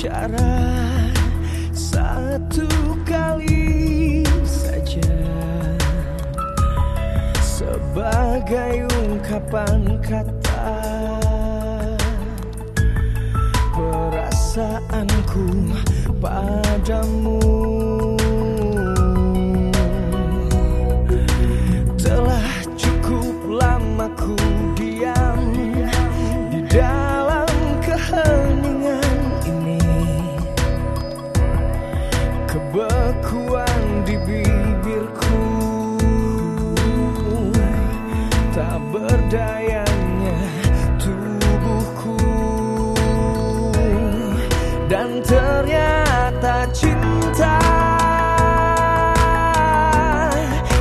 bicara satu kali saja. Sebagai ungkapan kata perasaanku padamu dan ternyata cinta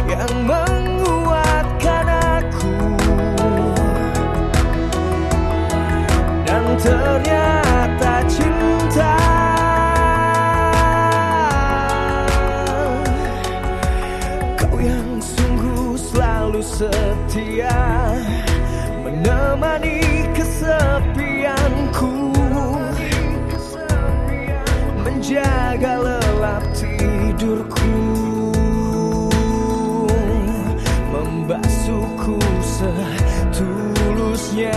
yang menguatkan aku. Dan ternyata cinta kau yang sungguh selalu setia menemani tidurku membasuhku setulusnya.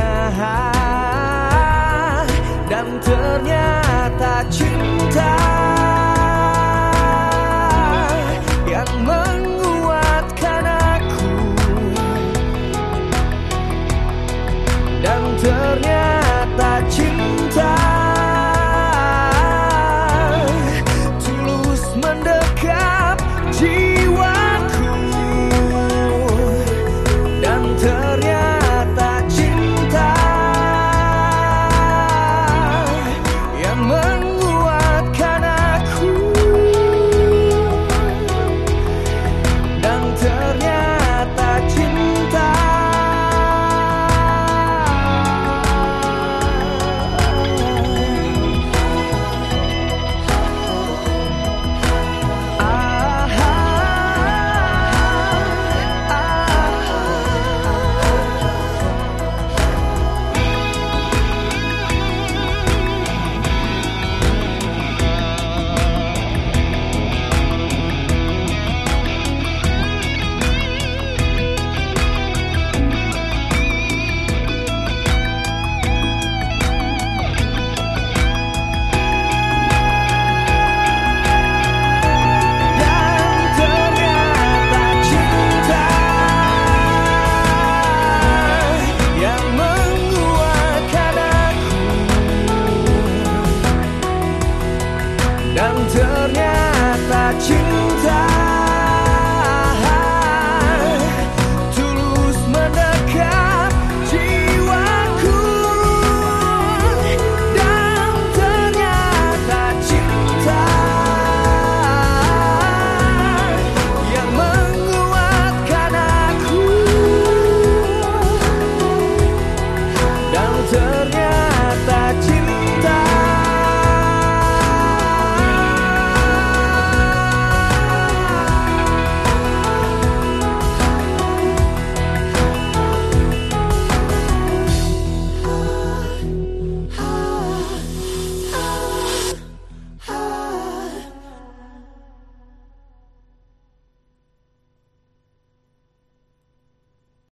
Dan ternyata cinta yang menguatkan aku. Dan ternyata